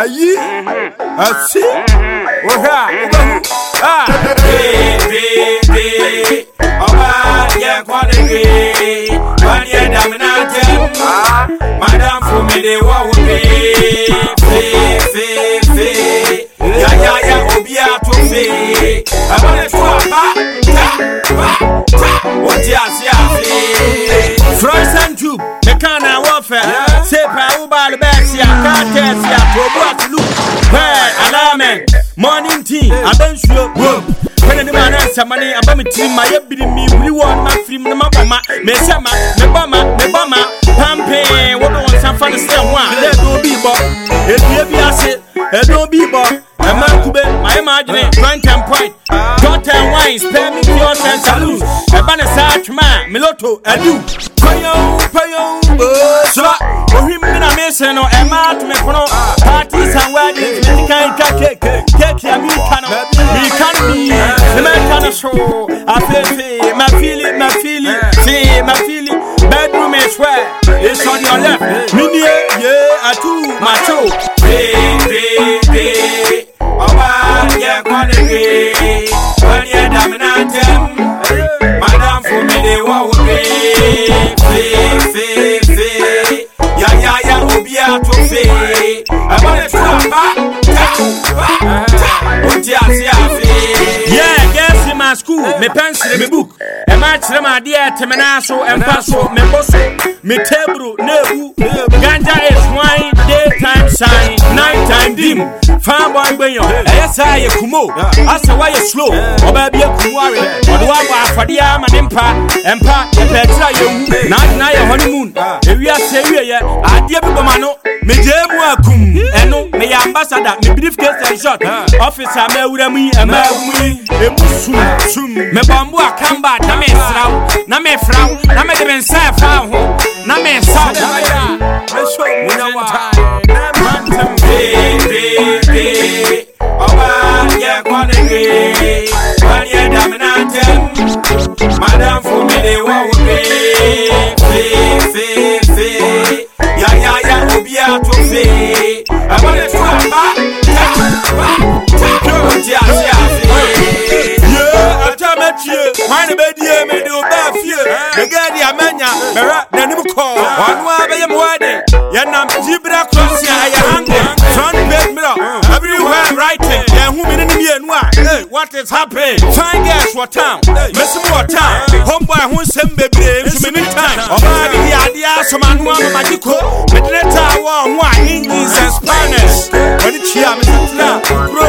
ayi. Asi ohe a wobɛhu a. beebeebe ọba yẹ kọ́ ni. Bee wọ́n yẹ dàmínà jẹ́ madam fomide wọ́wọ́ bee feefeefe yayaya obi ato fee abẹ́rẹ́ tó a bá ta bá ta o ti ase ase. frozen tube nìkan náà wọ́n fẹ́ ṣe pẹ̀lú bá a lè bẹ́ẹ̀ ṣe àkáàtẹ̀ ṣe. Morning tea abɛnsuo wom pɛne ne ma na nsɛmane aba me tirim ma yɛ biri mi wuri wɔ no mafirim na mabɔ ma mesɛ ma mebɔ ma mebɔ ma pampee wode wo nsa fa no sɛ ho a dɛ ɛdɔ bi bɔ ɛdua bi ase ɛdɔ bi bɔ ɛma nkube mayɛ ma adwene joint and point. Dot and wine spare me cures and saloons ɛba ne saa atwema a meloto adu payɔn payɔn a mirika no mirika no bi ne mɛka my so afeefee mafili mafili fee mafili bedroom is where? It's on your left. Minie ye atu macho Baby, ọba yẹ kọ́ ni gbé wọ́n yẹ dàmínà jẹ́ madam fún mi de wọ́n wò pé fèfèfè me pencil, me book. A match them idea, Temenaso, and Paso, Memboso, me table, Nebu, Ganja is wine, daytime shine, nighttime dim. Farm boy, when you're yes, I am kumo. I say, why you slow, or baby, a kumari, or do I for the arm and empa, empa, a you, not now your honeymoon. If we are serious, I dear Bumano, me dear Wakum, and no. Ambassador, me briefcase and shot, office a mɛwura mu yi, ɛmaa eh, mu yi, emu sum sum mebɔ mbo akamba na mesra wo na mefra wo na me nsa ɛfa wo ho. Na mensa ọba yẹ kọ́ ni gbé wọ́n de amanya mɛhwɛ n'anim kɔɔ ɔno a bɛyɛ me wade yɛnam gyibra krosia ɛyɛ hange. Front page mirror everywhere writing. Yɛhu me ne ne mmienu a hey, what is happening? Fine girls wɔ town. Mɛsim wɔ town. Homeboy ho nsɛm bebree nso me ne time? ɔbaa de de adeɛ asom ano ama ko ne taa wɔ ho a engines and spanners ɔne kyia me setena kuro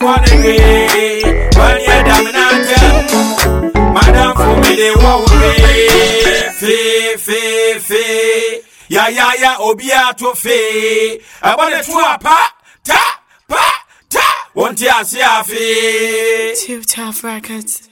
yẹ kọ́ ni gbé wọ́n yẹ dàmínà jẹ́ madam fún mi de wọ́n wò pé fèfèfè yáyáyá òbí àtò fè ẹ̀bọ́n lè tún àpá tá pa tá wọ́n ti àṣẹ àfẹ́. Too tough records.